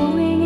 that's going